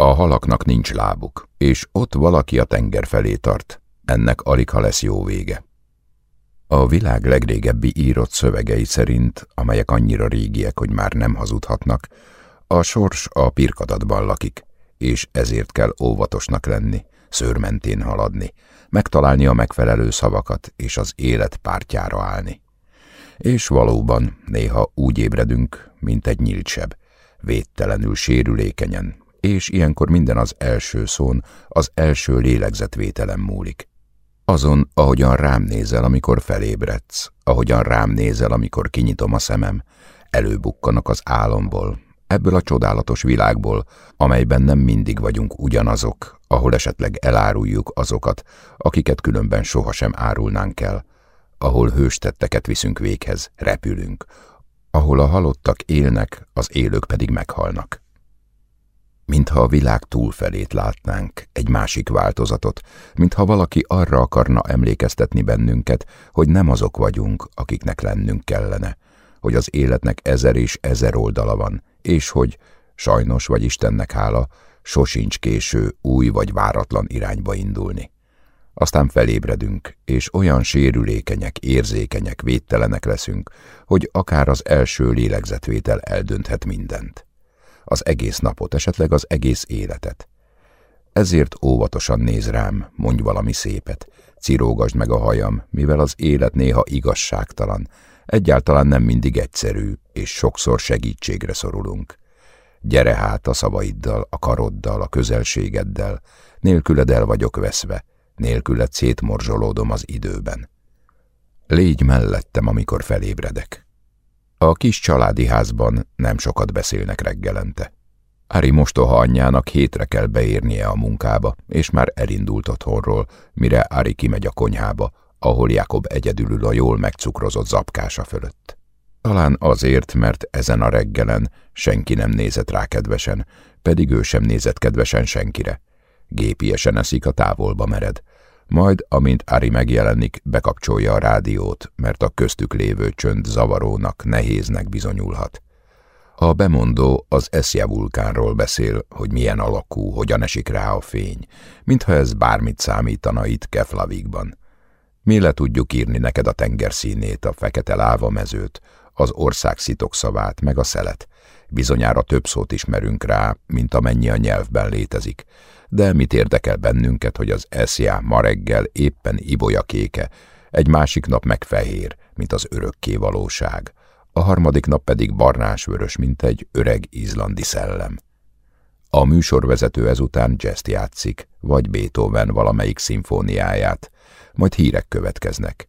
A halaknak nincs lábuk, és ott valaki a tenger felé tart. Ennek alig ha lesz jó vége. A világ legrégebbi írott szövegei szerint, amelyek annyira régiek, hogy már nem hazudhatnak, a sors a pirkadatban lakik, és ezért kell óvatosnak lenni, szőrmentén haladni, megtalálni a megfelelő szavakat és az élet pártjára állni. És valóban néha úgy ébredünk, mint egy nyíltsebb, védtelenül sérülékenyen, és ilyenkor minden az első szón, az első lélegzetvételem múlik. Azon, ahogyan rám nézel, amikor felébredsz, ahogyan rám nézel, amikor kinyitom a szemem, előbukkanak az álomból, ebből a csodálatos világból, amelyben nem mindig vagyunk ugyanazok, ahol esetleg eláruljuk azokat, akiket különben sohasem árulnánk el, ahol hőstetteket viszünk véghez, repülünk, ahol a halottak élnek, az élők pedig meghalnak. Mintha a világ túlfelét látnánk, egy másik változatot, mintha valaki arra akarna emlékeztetni bennünket, hogy nem azok vagyunk, akiknek lennünk kellene, hogy az életnek ezer és ezer oldala van, és hogy, sajnos vagy Istennek hála, sosincs késő új vagy váratlan irányba indulni. Aztán felébredünk, és olyan sérülékenyek, érzékenyek, védtelenek leszünk, hogy akár az első lélegzetvétel eldönthet mindent. Az egész napot, esetleg az egész életet. Ezért óvatosan néz rám, mondj valami szépet, cirógasd meg a hajam, mivel az élet néha igazságtalan, egyáltalán nem mindig egyszerű, és sokszor segítségre szorulunk. Gyere hát a szavaiddal, a karoddal, a közelségeddel, nélküled el vagyok veszve, nélküled szétmorzsolódom az időben. Légy mellettem, amikor felébredek. A kis családi házban nem sokat beszélnek reggelente. Ari mostoha anyjának hétre kell beérnie a munkába, és már elindult otthonról, mire Ari kimegy a konyhába, ahol Jakob egyedülül a jól megcukrozott zapkása fölött. Talán azért, mert ezen a reggelen senki nem nézett rá kedvesen, pedig ő sem nézett kedvesen senkire. Gépiesen eszik a távolba mered. Majd, amint Ari megjelenik, bekapcsolja a rádiót, mert a köztük lévő csönd zavarónak, nehéznek bizonyulhat. A bemondó az Eszja vulkánról beszél, hogy milyen alakú, hogyan esik rá a fény, mintha ez bármit számítana itt Keflavikban. Mi le tudjuk írni neked a tengerszínét, a fekete lávamezőt, az ország szitokszavát, meg a szelet. Bizonyára több szót ismerünk rá, mint amennyi a nyelvben létezik. De mit érdekel bennünket, hogy az eszjá ma reggel éppen ibolya kéke, egy másik nap meg fehér, mint az örökké valóság, a harmadik nap pedig barnásvörös, mint egy öreg izlandi szellem. A műsorvezető ezután jazz játszik, vagy Beethoven valamelyik szimfóniáját, majd hírek következnek.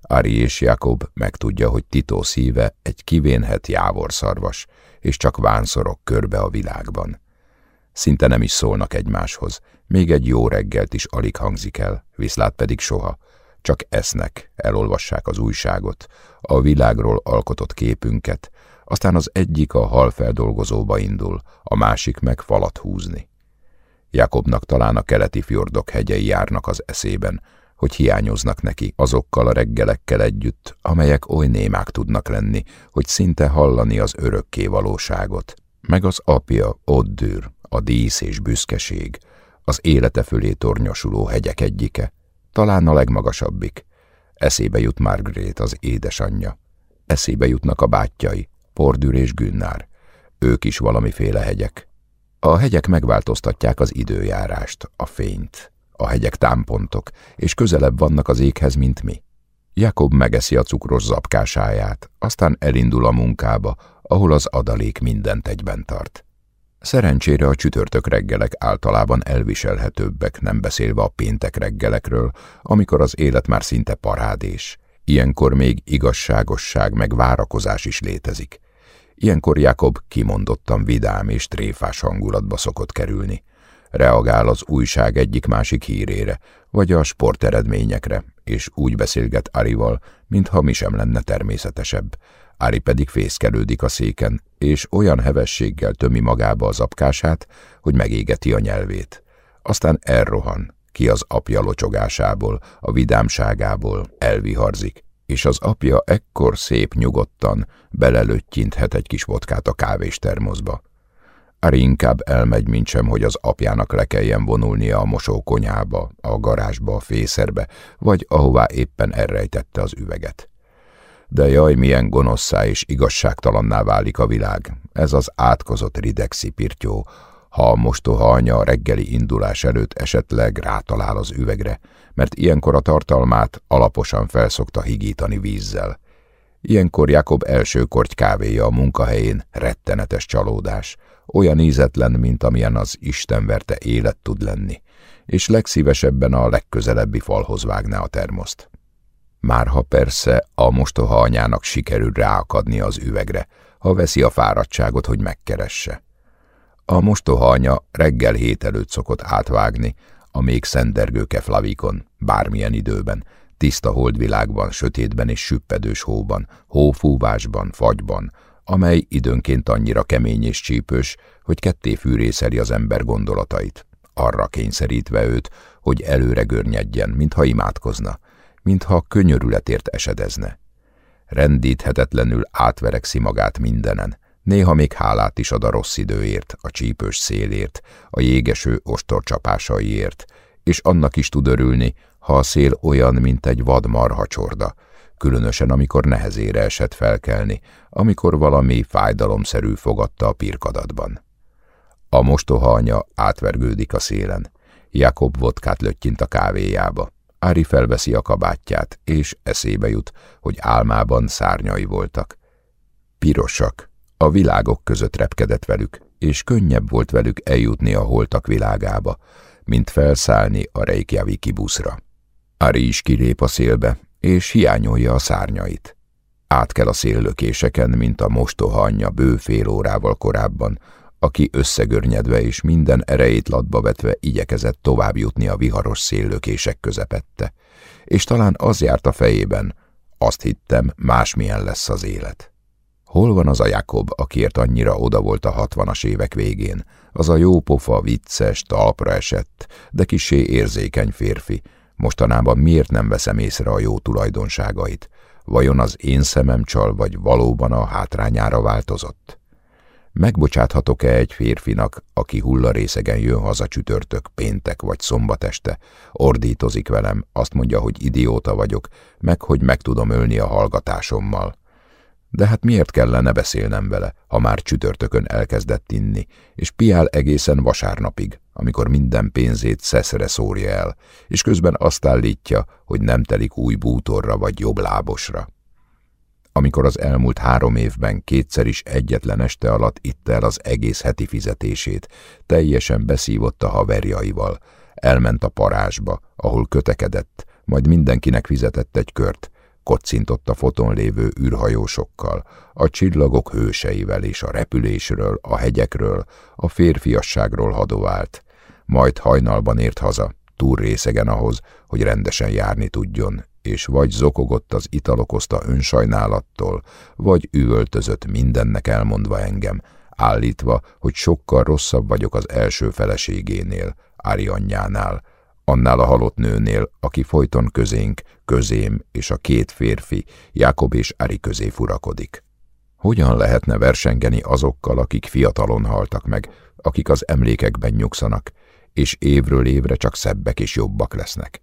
Ari és Jakob megtudja, hogy Tito szíve egy kivénhet jávorszarvas, és csak vánszorok körbe a világban. Szinte nem is szólnak egymáshoz, még egy jó reggelt is alig hangzik el, viszlát pedig soha. Csak esznek, elolvassák az újságot, a világról alkotott képünket, aztán az egyik a halfeldolgozóba indul, a másik meg falat húzni. Jakobnak talán a keleti fjordok hegyei járnak az eszében, hogy hiányoznak neki azokkal a reggelekkel együtt, amelyek oly némák tudnak lenni, hogy szinte hallani az örökké valóságot. Meg az apja, Oddür, a dísz és büszkeség, az élete fölé tornyosuló hegyek egyike, talán a legmagasabbik. Eszébe jut Margaret, az édesanyja. Eszébe jutnak a bátyjai, Pordür és Günnár. Ők is valamiféle hegyek. A hegyek megváltoztatják az időjárást, a fényt, a hegyek támpontok, és közelebb vannak az éghez, mint mi. Jakob megeszi a cukros zapkásáját, aztán elindul a munkába, ahol az adalék mindent egyben tart. Szerencsére a csütörtök reggelek általában elviselhetőbbek, nem beszélve a péntek reggelekről, amikor az élet már szinte parádés. Ilyenkor még igazságosság meg várakozás is létezik. Ilyenkor Jakob kimondottan vidám és tréfás hangulatba szokott kerülni reagál az újság egyik-másik hírére, vagy a sporteredményekre, és úgy beszélget Arival, mintha mi sem lenne természetesebb. Ari pedig fészkelődik a széken, és olyan hevességgel tömi magába az apkását, hogy megégeti a nyelvét. Aztán elrohan, ki az apja locsogásából, a vidámságából, elviharzik, és az apja ekkor szép nyugodtan belelőttyinthet egy kis vodkát a kávés termoszba. Ari inkább elmegy, mint sem, hogy az apjának le kelljen vonulnia a mosókonyhába, a garázsba, a fészerbe, vagy ahová éppen elrejtette az üveget. De jaj, milyen gonoszszá és igazságtalanná válik a világ, ez az átkozott ridexi pirtyó, ha a mostoha anya a reggeli indulás előtt esetleg rátalál az üvegre, mert ilyenkor a tartalmát alaposan felszokta higítani vízzel. Ilyenkor Jakob első korty kávéja a munkahelyén rettenetes csalódás, olyan ízetlen, mint amilyen az Istenverte élet tud lenni, és legszívesebben a legközelebbi falhoz vágná a termoszt. Márha persze a mostoha anyának sikerül ráakadni az üvegre, ha veszi a fáradtságot, hogy megkeresse. A mostoha anya reggel hét előtt szokott átvágni, a még szendergő keflavikon, bármilyen időben, tiszta holdvilágban, sötétben és süppedős hóban, hófúvásban, fagyban, amely időnként annyira kemény és csípős, hogy ketté fűrészeli az ember gondolatait, arra kényszerítve őt, hogy előre görnyedjen, mintha imádkozna, mintha könyörületért esedezne. Rendíthetetlenül átverekszi magát mindenen, néha még hálát is ad a rossz időért, a csípős szélért, a jégeső ostorcsapásaiért, és annak is tud örülni, ha a szél olyan, mint egy vad marhacsorda, különösen amikor nehezére esett felkelni, amikor valami fájdalomszerű fogadta a pirkadatban. A mostoha anya átvergődik a szélen. Jakob vodkát löttyint a kávéjába. Ári felveszi a kabátját, és eszébe jut, hogy álmában szárnyai voltak. Pirosak, a világok között repkedett velük, és könnyebb volt velük eljutni a holtak világába, mint felszállni a Reykjaviki buszra. Ari is kilép a szélbe, és hiányolja a szárnyait. Át kell a széllökéseken, mint a mostoha anyja bő fél órával korábban, aki összegörnyedve és minden erejét latba vetve igyekezett tovább jutni a viharos széllökések közepette. És talán az járt a fejében, azt hittem, másmilyen lesz az élet. Hol van az a Jakob, akiért annyira oda volt a hatvanas évek végén? Az a jópofa, vicces, talpra esett, de kisé érzékeny férfi. Mostanában miért nem veszem észre a jó tulajdonságait? Vajon az én szemem csal, vagy valóban a hátrányára változott? Megbocsáthatok-e egy férfinak, aki hullarészegen jön haza csütörtök, péntek vagy szombat este, ordítozik velem, azt mondja, hogy idióta vagyok, meg hogy meg tudom ölni a hallgatásommal? De hát miért kellene beszélnem vele, ha már csütörtökön elkezdett inni, és piál egészen vasárnapig, amikor minden pénzét szeszre szórja el, és közben azt állítja, hogy nem telik új bútorra vagy jobb lábosra. Amikor az elmúlt három évben kétszer is egyetlen este alatt itta el az egész heti fizetését, teljesen beszívott a haverjaival, elment a parázsba, ahol kötekedett, majd mindenkinek fizetett egy kört, kocintott a foton lévő űrhajósokkal, a csillagok hőseivel és a repülésről, a hegyekről, a férfiasságról hadovált, majd hajnalban ért haza, túl részegen ahhoz, hogy rendesen járni tudjon, és vagy zokogott az ital okozta önsajnálattól, vagy üvöltözött mindennek elmondva engem, állítva, hogy sokkal rosszabb vagyok az első feleségénél, Ári anyjánál, annál a halott nőnél, aki folyton közénk, közém és a két férfi, Jákob és Ari közé furakodik. Hogyan lehetne versengeni azokkal, akik fiatalon haltak meg, akik az emlékekben nyugszanak, és évről évre csak szebbek és jobbak lesznek?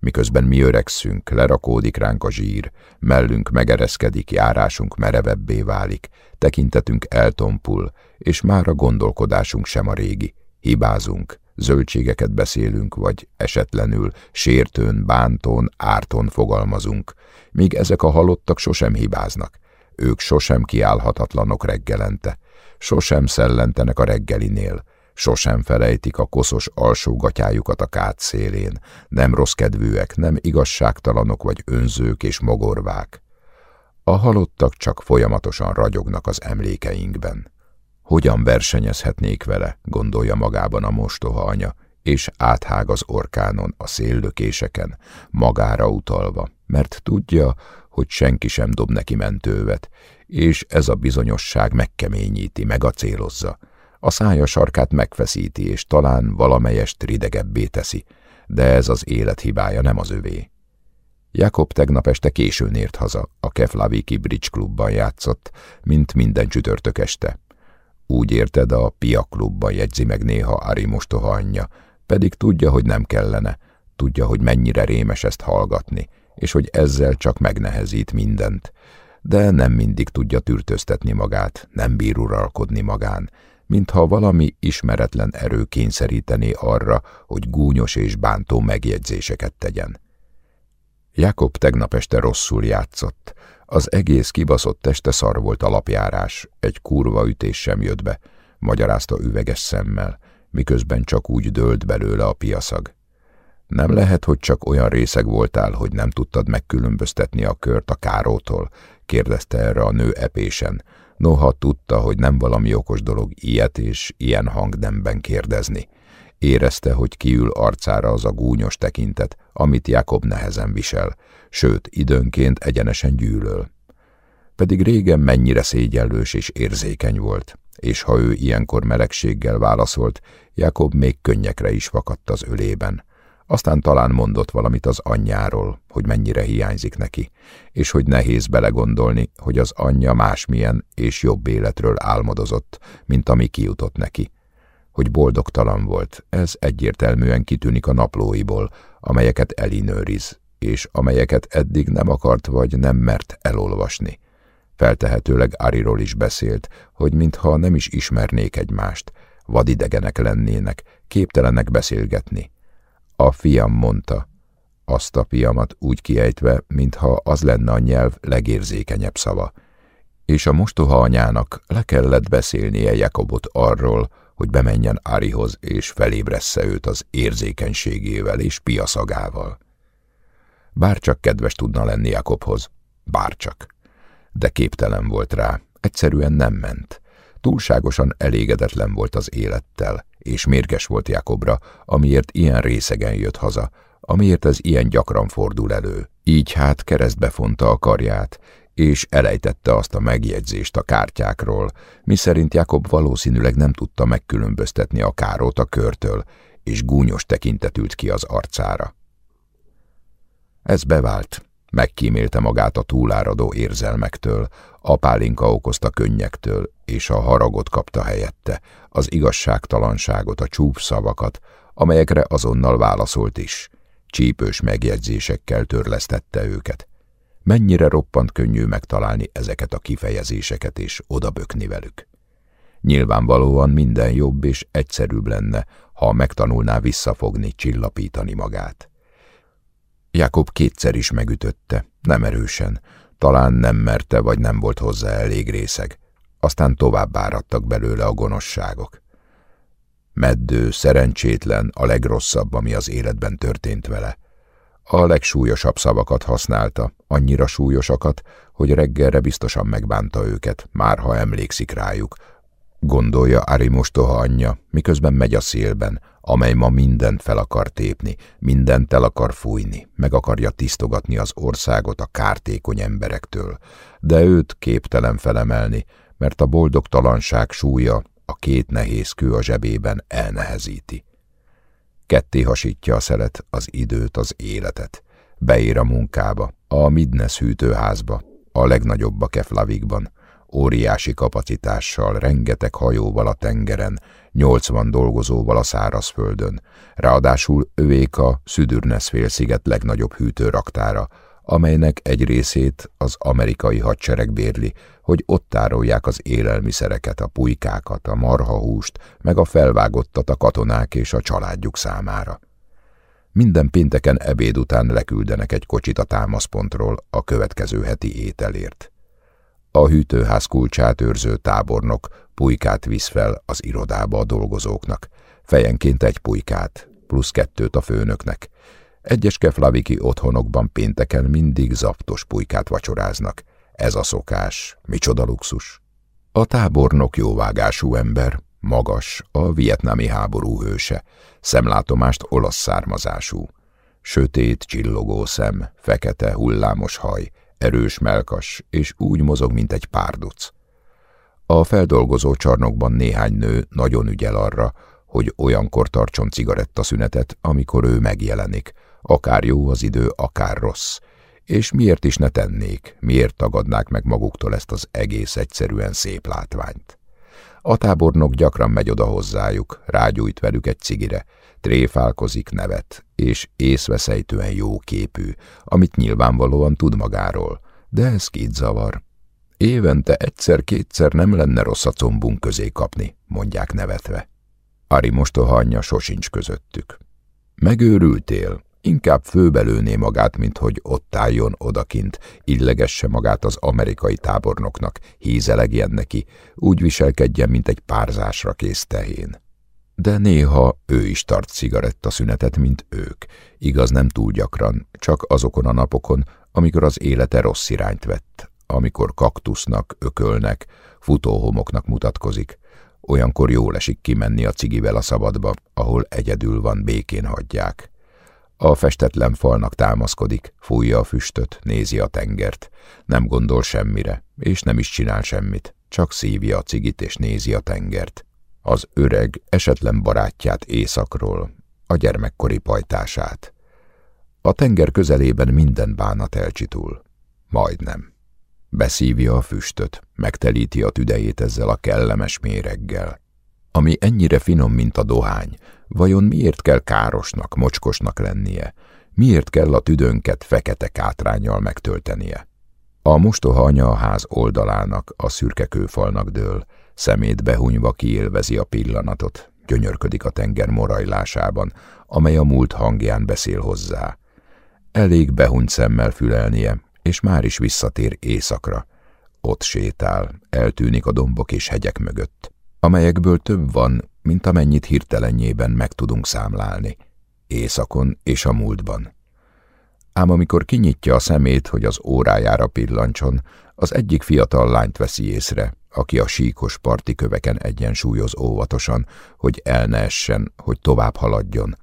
Miközben mi öregszünk, lerakódik ránk a zsír, mellünk megereszkedik, járásunk merevebbé válik, tekintetünk eltompul, és már a gondolkodásunk sem a régi. Hibázunk, zöldségeket beszélünk, vagy esetlenül sértőn, bántón, árton fogalmazunk, míg ezek a halottak sosem hibáznak. Ők sosem kiállhatatlanok reggelente, sosem szellentenek a reggelinél, sosem felejtik a koszos alsógatyájukat a kát szélén, nem rossz kedvűek, nem igazságtalanok vagy önzők és mogorvák. A halottak csak folyamatosan ragyognak az emlékeinkben. Hogyan versenyezhetnék vele, gondolja magában a mostoha anya, és áthág az orkánon, a széllökéseken, magára utalva, mert tudja, hogy senki sem dob neki mentővet, és ez a bizonyosság megkeményíti, megacélozza. A szája sarkát megfeszíti, és talán valamelyest ridegebbé teszi, de ez az élet hibája nem az övé. Jakob tegnap este későn ért haza, a Keflaviki Bridge klubban játszott, mint minden csütörtök este. Úgy érted, a Pia klubban jegyzi meg néha Ari mostoha anyja, pedig tudja, hogy nem kellene, tudja, hogy mennyire rémes ezt hallgatni, és hogy ezzel csak megnehezít mindent. De nem mindig tudja tűrtöztetni magát, nem bír uralkodni magán, mintha valami ismeretlen erő kényszerítené arra, hogy gúnyos és bántó megjegyzéseket tegyen. Jakob tegnap este rosszul játszott. Az egész kibaszott teste szar volt alapjárás, egy kurva ütés sem jött be, magyarázta üveges szemmel, miközben csak úgy dőlt belőle a piaszag. Nem lehet, hogy csak olyan részeg voltál, hogy nem tudtad megkülönböztetni a kört a kárótól, kérdezte erre a nő epésen, noha tudta, hogy nem valami okos dolog ilyet és ilyen hangnemben kérdezni. Érezte, hogy kiül arcára az a gúnyos tekintet, amit Jakob nehezen visel, sőt, időnként egyenesen gyűlöl. Pedig régen mennyire szégyellős és érzékeny volt, és ha ő ilyenkor melegséggel válaszolt, Jakob még könnyekre is vakadt az ölében. Aztán talán mondott valamit az anyjáról, hogy mennyire hiányzik neki, és hogy nehéz belegondolni, hogy az anyja másmilyen és jobb életről álmodozott, mint ami kijutott neki. Hogy boldogtalan volt, ez egyértelműen kitűnik a naplóiból, amelyeket elinőriz, és amelyeket eddig nem akart vagy nem mert elolvasni. Feltehetőleg Ariról is beszélt, hogy mintha nem is ismernék egymást, vadidegenek lennének, képtelenek beszélgetni. A fiam mondta, azt a fiamat úgy kiejtve, mintha az lenne a nyelv legérzékenyebb szava. És a mostoha anyának le kellett beszélnie Jakobot arról, hogy bemenjen Árihoz és felébressze őt az érzékenységével és piaszagával. Bárcsak kedves tudna lenni Jakobhoz, bárcsak. De képtelen volt rá, egyszerűen nem ment. Túlságosan elégedetlen volt az élettel, és mérges volt Jakobra, amiért ilyen részegen jött haza, amiért ez ilyen gyakran fordul elő. Így hát keresztbe fonta a karját, és elejtette azt a megjegyzést a kártyákról, miszerint Jakob valószínűleg nem tudta megkülönböztetni a kárót a körtől, és gúnyos tekintet ki az arcára. Ez bevált. Megkímélte magát a túláradó érzelmektől, a pálinka okozta könnyektől, és a haragot kapta helyette, az igazságtalanságot, a csúf szavakat, amelyekre azonnal válaszolt is. Csípős megjegyzésekkel törlesztette őket. Mennyire roppant könnyű megtalálni ezeket a kifejezéseket és odabökni velük. Nyilvánvalóan minden jobb és egyszerűbb lenne, ha megtanulná visszafogni, csillapítani magát. Jakob kétszer is megütötte, nem erősen, talán nem merte, vagy nem volt hozzá elég részeg. Aztán tovább áradtak belőle a gonoszságok. Meddő, szerencsétlen, a legrosszabb, ami az életben történt vele. A legsúlyosabb szavakat használta, annyira súlyosakat, hogy reggelre biztosan megbánta őket, már ha emlékszik rájuk, gondolja Ari mostoha anyja, miközben megy a szélben, amely ma mindent fel akar tépni, mindent el akar fújni, meg akarja tisztogatni az országot a kártékony emberektől, de őt képtelen felemelni, mert a boldogtalanság súlya a két nehéz kő a zsebében elnehezíti. Ketté hasítja a szelet, az időt, az életet. Beér a munkába, a Midnes hűtőházba, a legnagyobb a Keflavikban, óriási kapacitással, rengeteg hajóval a tengeren, 80 dolgozóval a szárazföldön, ráadásul övék a Szüdürnesz félsziget legnagyobb hűtőraktára, amelynek egy részét az amerikai hadsereg bérli, hogy ott tárolják az élelmiszereket, a pulykákat, a marhahúst, meg a felvágottat a katonák és a családjuk számára. Minden pénteken ebéd után leküldenek egy kocsit a támaszpontról a következő heti ételért. A hűtőház kulcsát őrző tábornok pulykát visz fel az irodába a dolgozóknak, fejenként egy pulykát, plusz kettőt a főnöknek. Egyes keflaviki otthonokban pénteken mindig zaptos pulykát vacsoráznak. Ez a szokás, micsoda luxus. A tábornok jóvágású ember, magas, a vietnámi háború hőse, szemlátomást olasz származású. Sötét, csillogó szem, fekete, hullámos haj, erős melkas, és úgy mozog, mint egy párduc. A feldolgozó csarnokban néhány nő nagyon ügyel arra, hogy olyankor tartson cigarettaszünetet, amikor ő megjelenik, akár jó az idő, akár rossz. És miért is ne tennék, miért tagadnák meg maguktól ezt az egész egyszerűen szép látványt? A tábornok gyakran megy oda hozzájuk, rágyújt velük egy cigire, tréfálkozik, nevet, és észveszejtően jó képű, amit nyilvánvalóan tud magáról, de ez kit zavar. Évente egyszer-kétszer nem lenne rossz a combunk közé kapni, mondják nevetve. Ari mostoha anyja sosincs közöttük. Megőrültél, inkább főbelőné magát, mint hogy ott álljon odakint, illegesse magát az amerikai tábornoknak, hízelegjen neki, úgy viselkedjen, mint egy párzásra kész tehén. De néha ő is tart szünetet, mint ők, igaz nem túl gyakran, csak azokon a napokon, amikor az élete rossz irányt vett, amikor kaktusznak, ökölnek, futóhomoknak mutatkozik, olyankor jól esik kimenni a cigivel a szabadba, ahol egyedül van, békén hagyják. A festetlen falnak támaszkodik, fújja a füstöt, nézi a tengert, nem gondol semmire, és nem is csinál semmit, csak szívja a cigit és nézi a tengert. Az öreg, esetlen barátját északról, a gyermekkori pajtását. A tenger közelében minden bánat elcsitul. Majdnem. Beszívja a füstöt, megtelíti a tüdejét ezzel a kellemes méreggel. Ami ennyire finom, mint a dohány, vajon miért kell károsnak, mocskosnak lennie? Miért kell a tüdönket fekete kátrányjal megtöltenie? A mostoha anya a ház oldalának, a szürke kőfalnak dől, szemét behunyva kiélvezi a pillanatot, gyönyörködik a tenger morajlásában, amely a múlt hangján beszél hozzá. Elég behunyt szemmel fülelnie, és már is visszatér éjszakra. Ott sétál, eltűnik a dombok és hegyek mögött, amelyekből több van, mint amennyit hirtelenjében meg tudunk számlálni, éjszakon és a múltban. Ám amikor kinyitja a szemét, hogy az órájára pillancson, az egyik fiatal lányt veszi észre, aki a síkos parti köveken egyensúlyoz óvatosan, hogy el ne essen, hogy tovább haladjon,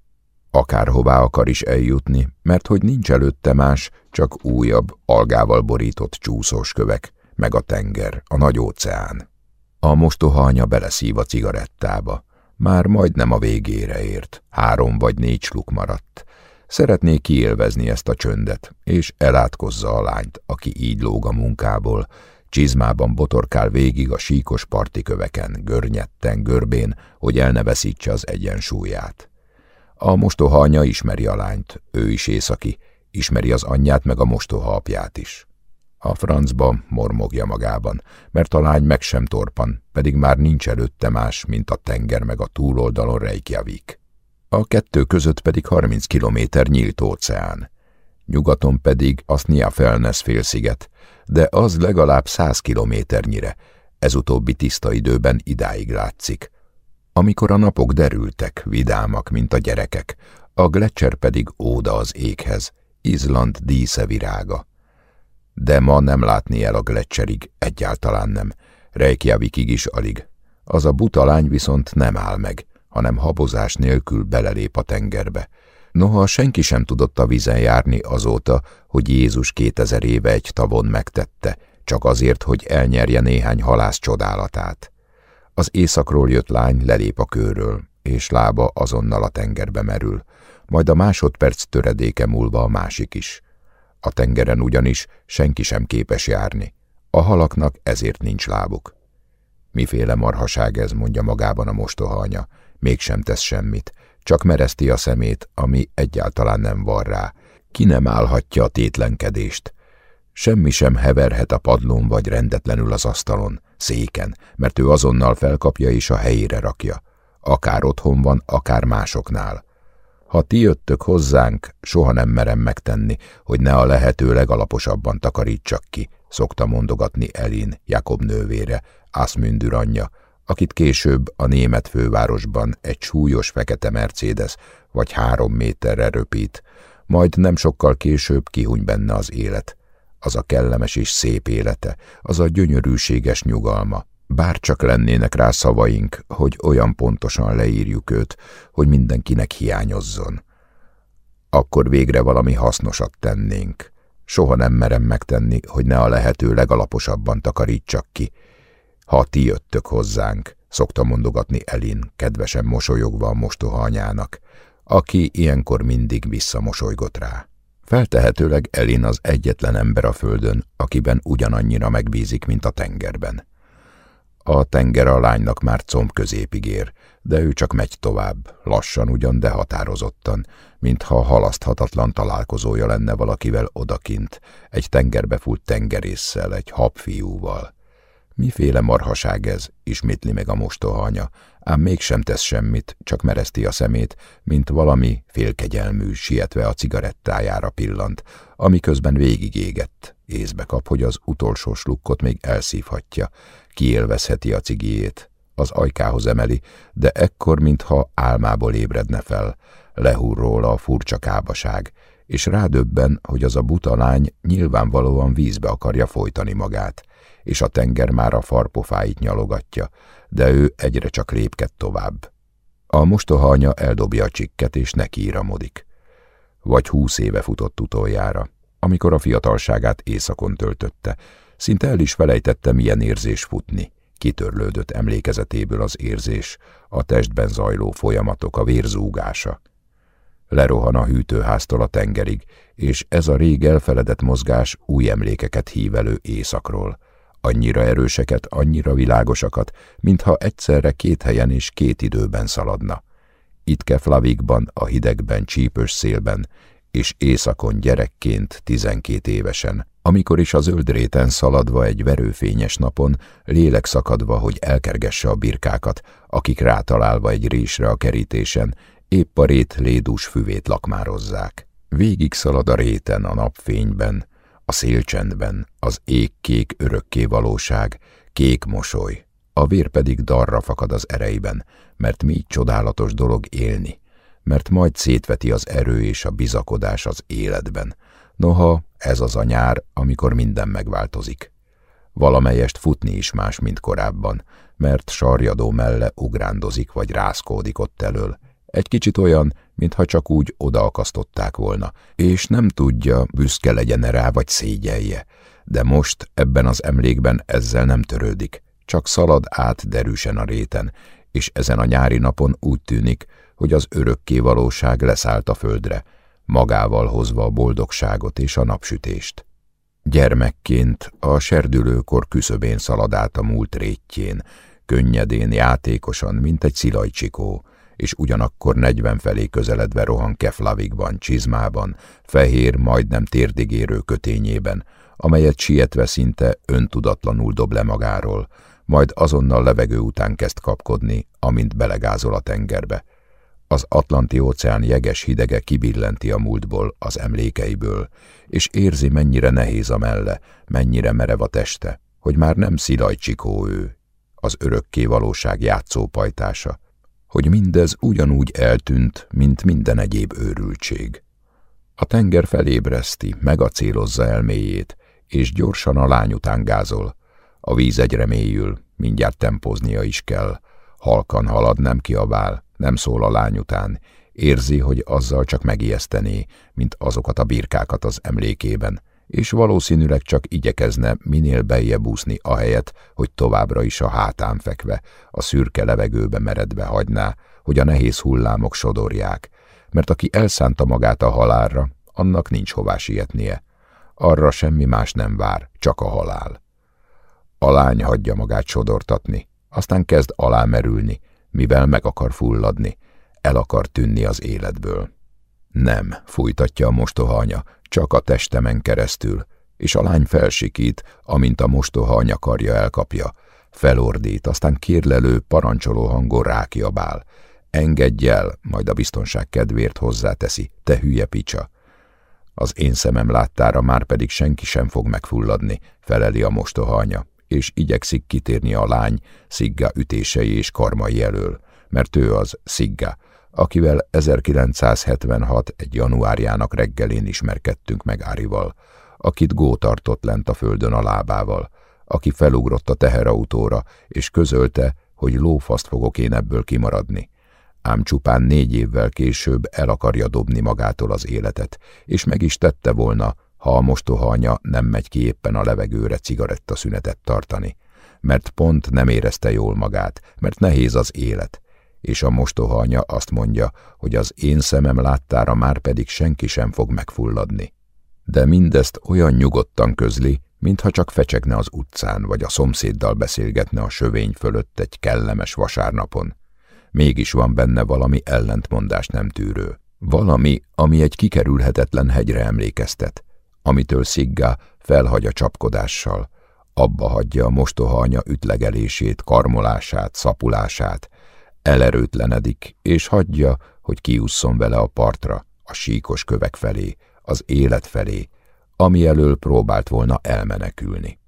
akárhová akar is eljutni, mert hogy nincs előtte más, csak újabb, algával borított csúszós kövek, meg a tenger, a nagy óceán. A mostoha anya beleszív a cigarettába. Már majdnem a végére ért, három vagy négy sluk maradt. Szeretné kiélvezni ezt a csöndet, és elátkozza a lányt, aki így lóg a munkából, csizmában botorkál végig a síkos parti köveken, görnyetten, görbén, hogy el az egyensúlyát. A mostoha anya ismeri a lányt, ő is északi, ismeri az anyját meg a mostoha apját is. A francba mormogja magában, mert a lány meg sem torpan, pedig már nincs előtte más, mint a tenger meg a túloldalon Reykjavik. A kettő között pedig 30 kilométer nyílt óceán. Nyugaton pedig a Snia-Felnes félsziget, de az legalább 100 kilométernyire, ez utóbbi tiszta időben idáig látszik, amikor a napok derültek, vidámak, mint a gyerekek, a Gletscher pedig óda az éghez, Izland dísze virága. De ma nem látni el a Gletscherig, egyáltalán nem, Reykjavikig is alig. Az a buta lány viszont nem áll meg, hanem habozás nélkül belelép a tengerbe. Noha senki sem tudott a vízen járni azóta, hogy Jézus kétezer éve egy tavon megtette, csak azért, hogy elnyerje néhány halász csodálatát. Az északról jött lány lelép a kőről, és lába azonnal a tengerbe merül, majd a másodperc töredéke múlva a másik is. A tengeren ugyanis senki sem képes járni. A halaknak ezért nincs lábuk. Miféle marhaság ez, mondja magában a mostoha anya, mégsem tesz semmit, csak mereszti a szemét, ami egyáltalán nem van rá. Ki nem állhatja a tétlenkedést. Semmi sem heverhet a padlón vagy rendetlenül az asztalon széken, mert ő azonnal felkapja és a helyére rakja. Akár otthon van, akár másoknál. Ha ti jöttök hozzánk, soha nem merem megtenni, hogy ne a lehető legalaposabban takarítsak ki, szokta mondogatni Elin, Jakob nővére, Asmündür anyja, akit később a német fővárosban egy súlyos fekete Mercedes vagy három méterre röpít, majd nem sokkal később kihuny benne az élet az a kellemes és szép élete, az a gyönyörűséges nyugalma. Bár csak lennének rá szavaink, hogy olyan pontosan leírjuk őt, hogy mindenkinek hiányozzon. Akkor végre valami hasznosat tennénk. Soha nem merem megtenni, hogy ne a lehető legalaposabban takarítsak ki. Ha ti jöttök hozzánk, szokta mondogatni Elin, kedvesen mosolyogva a mostoha anyának, aki ilyenkor mindig visszamosolygott rá. Feltehetőleg Elin az egyetlen ember a földön, akiben ugyanannyira megbízik, mint a tengerben. A tenger a lánynak már comb középig ér, de ő csak megy tovább, lassan ugyan, de határozottan, mintha halaszthatatlan találkozója lenne valakivel odakint, egy tengerbe fut tengerésszel, egy habfiúval. Miféle marhaság ez, ismétli meg a mostohanya, ám mégsem tesz semmit, csak mereszti a szemét, mint valami félkegyelmű, sietve a cigarettájára pillant, amiközben végigégett. Észbe kap, hogy az utolsó slukkot még elszívhatja, kiélvezheti a cigiét. Az ajkához emeli, de ekkor, mintha álmából ébredne fel, lehúr róla a furcsa kábaság, és rádöbben, hogy az a buta lány nyilvánvalóan vízbe akarja folytani magát, és a tenger már a farpofáit nyalogatja, de ő egyre csak lépked tovább. A mostohanya eldobja a csikket, és nekiíramodik. Vagy húsz éve futott utoljára, amikor a fiatalságát éjszakon töltötte, szinte el is felejtette, milyen érzés futni. Kitörlődött emlékezetéből az érzés, a testben zajló folyamatok, a vérzúgása. Lerohan a hűtőháztól a tengerig, és ez a rég elfeledett mozgás új emlékeket hív elő éjszakról. Annyira erőseket, annyira világosakat, mintha egyszerre két helyen és két időben szaladna. Itt Keflavikban, a hidegben, csípős szélben, és éjszakon gyerekként, tizenkét évesen, amikor is a zöld réten szaladva egy verőfényes napon, lélek szakadva, hogy elkergesse a birkákat, akik rátalálva egy résre a kerítésen, épp a rét lédús füvét lakmározzák. Végig szalad a réten a napfényben, a szélcsendben, az ég kék örökké valóság, kék mosoly, a vér pedig darra fakad az ereiben, mert mi csodálatos dolog élni, mert majd szétveti az erő és a bizakodás az életben. Noha ez az a nyár, amikor minden megváltozik. Valamelyest futni is más, mint korábban, mert sarjadó melle ugrándozik vagy rászkódik ott elől, egy kicsit olyan, mintha csak úgy odaakasztották volna, és nem tudja, büszke legyen rá vagy szégyelje. De most ebben az emlékben ezzel nem törődik, csak szalad át derűsen a réten, és ezen a nyári napon úgy tűnik, hogy az örökké valóság leszállt a földre, magával hozva a boldogságot és a napsütést. Gyermekként a serdülőkor küszöbén szalad át a múlt rétjén, könnyedén, játékosan, mint egy szilajcsikó, és ugyanakkor negyven felé közeledve rohan Keflavikban, csizmában, fehér, majdnem térdigérő kötényében, amelyet sietve szinte öntudatlanul dob le magáról, majd azonnal levegő után kezd kapkodni, amint belegázol a tengerbe. Az Atlanti-óceán jeges hidege kibillenti a múltból, az emlékeiből, és érzi, mennyire nehéz a melle, mennyire merev a teste, hogy már nem szilajcsikó ő, az örökké valóság játszópajtása, hogy mindez ugyanúgy eltűnt, mint minden egyéb őrültség. A tenger felébreszti, megacélozza elméjét, és gyorsan a lány után gázol. A víz egyre mélyül, mindjárt tempóznia is kell. Halkan halad, nem kiabál, nem szól a lány után. Érzi, hogy azzal csak megijesztené, mint azokat a birkákat az emlékében, és valószínűleg csak igyekezne minél beljebb úszni ahelyett, hogy továbbra is a hátán fekve, a szürke levegőbe meredve hagyná, hogy a nehéz hullámok sodorják, mert aki elszánta magát a halálra, annak nincs hová sietnie. Arra semmi más nem vár, csak a halál. A lány hagyja magát sodortatni, aztán kezd alámerülni, mivel meg akar fulladni, el akar tűnni az életből. Nem, fújtatja a mostoha anya, csak a testemen keresztül, és a lány felsikít, amint a mostoha anyakarja elkapja, felordít, aztán kérlelő, parancsoló hangon rákiabál. Engedj el, majd a biztonság kedvéért hozzáteszi, te hülye picsa. Az én szemem láttára már pedig senki sem fog megfulladni, feleli a mostoha anya, és igyekszik kitérni a lány Szigga ütései és karmai elől, mert ő az Szigga, akivel 1976 egy januárjának reggelén ismerkedtünk meg Árival, akit Gó tartott lent a földön a lábával, aki felugrott a teherautóra, és közölte, hogy lófaszt fogok én ebből kimaradni. Ám csupán négy évvel később el akarja dobni magától az életet, és meg is tette volna, ha a mostoha anya nem megy ki éppen a levegőre cigarettaszünetet tartani. Mert pont nem érezte jól magát, mert nehéz az élet, és a mostoha anya azt mondja, hogy az én szemem láttára már pedig senki sem fog megfulladni. De mindezt olyan nyugodtan közli, mintha csak fecsegne az utcán, vagy a szomszéddal beszélgetne a sövény fölött egy kellemes vasárnapon. Mégis van benne valami ellentmondás nem tűrő. Valami, ami egy kikerülhetetlen hegyre emlékeztet, amitől Szigga felhagy a csapkodással, abba hagyja a mostoha anya ütlegelését, karmolását, szapulását, elerőtlenedik, és hagyja, hogy kiusszon vele a partra, a síkos kövek felé, az élet felé, ami elől próbált volna elmenekülni.